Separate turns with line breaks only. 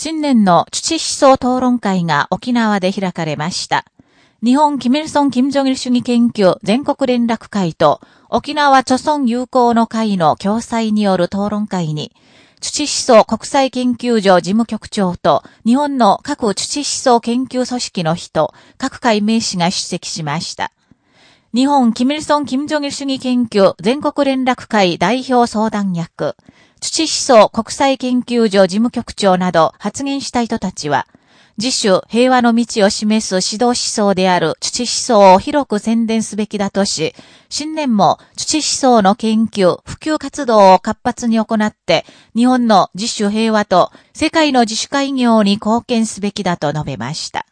新年の土思想討論会が沖縄で開かれました。日本キミルソン・キム・ジョギル主義研究全国連絡会と沖縄著村友好の会の共催による討論会に、土思想国際研究所事務局長と日本の各土思想研究組織の人、各会名士が出席しました。日本キミルソン・キム・ジョギル主義研究全国連絡会代表相談役、土思想国際研究所事務局長など発言した人たちは、自主平和の道を示す指導思想である土思想を広く宣伝すべきだとし、新年も土思想の研究、普及活動を活発に行って、日本の自主平和と世界の自主会業に貢献すべきだと述べました。